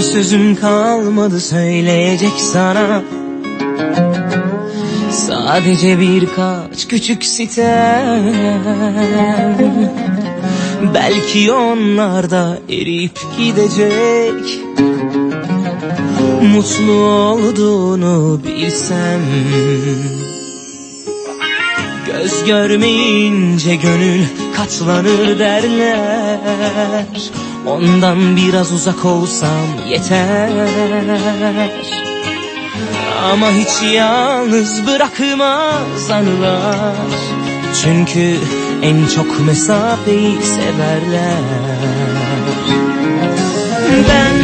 Sözüm kalmadı söyleyecek sana. Sadece birkaç küçük sitem Belki onlar da eriyip gidecek. Mutlu olduğunu bilsem. Göz görmeyince gönül katlanır derler. Ondan biraz uzak olsam yeter. Ama hiç yalnız bırakmaz anılar. Çünkü en çok mesafeyi severler. Ben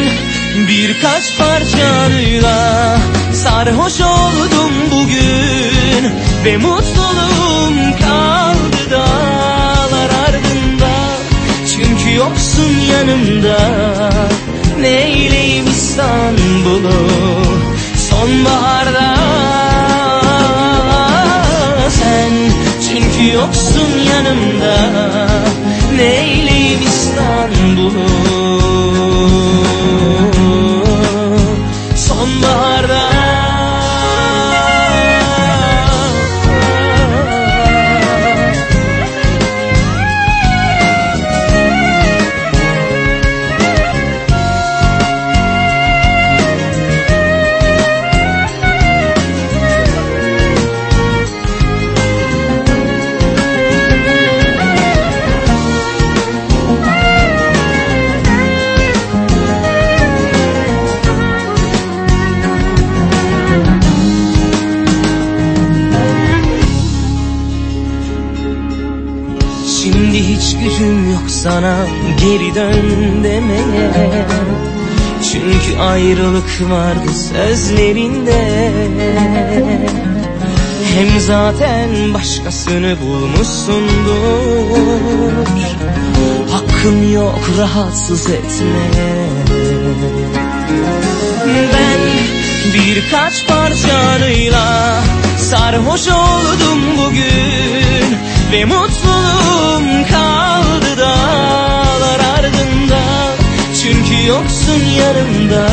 birkaç parçanıyla sarhoş oldum bugün Ve mutluluğum yoksun yanımda Neyleyim İstanbul'u sonbaharda? Sen çünkü yoksun yanımda Neyleyim İstanbul'u sana geri dön demeye. Çünkü ayrılık vardı sözlerinde. Hem zaten başkasını bulmuşsundur. Hakkım yok rahatsız etmeye Ben birkaç parçanıyla sarhoş oldum bugün Ve mutluluğum yanımda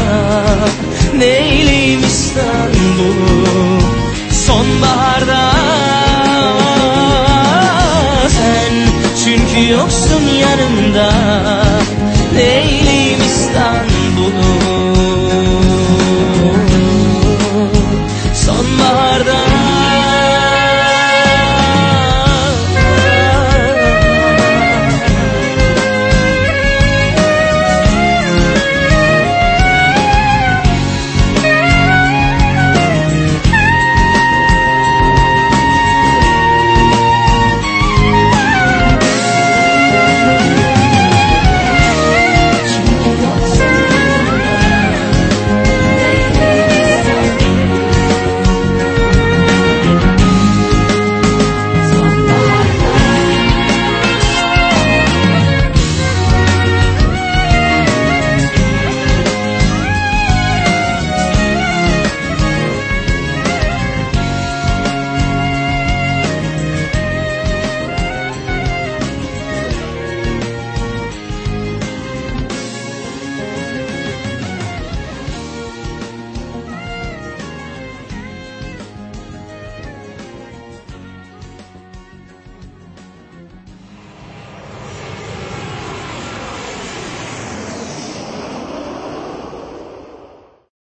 Neyleyim İstanbul'u sonbaharda? Sen çünkü yoksun yanımda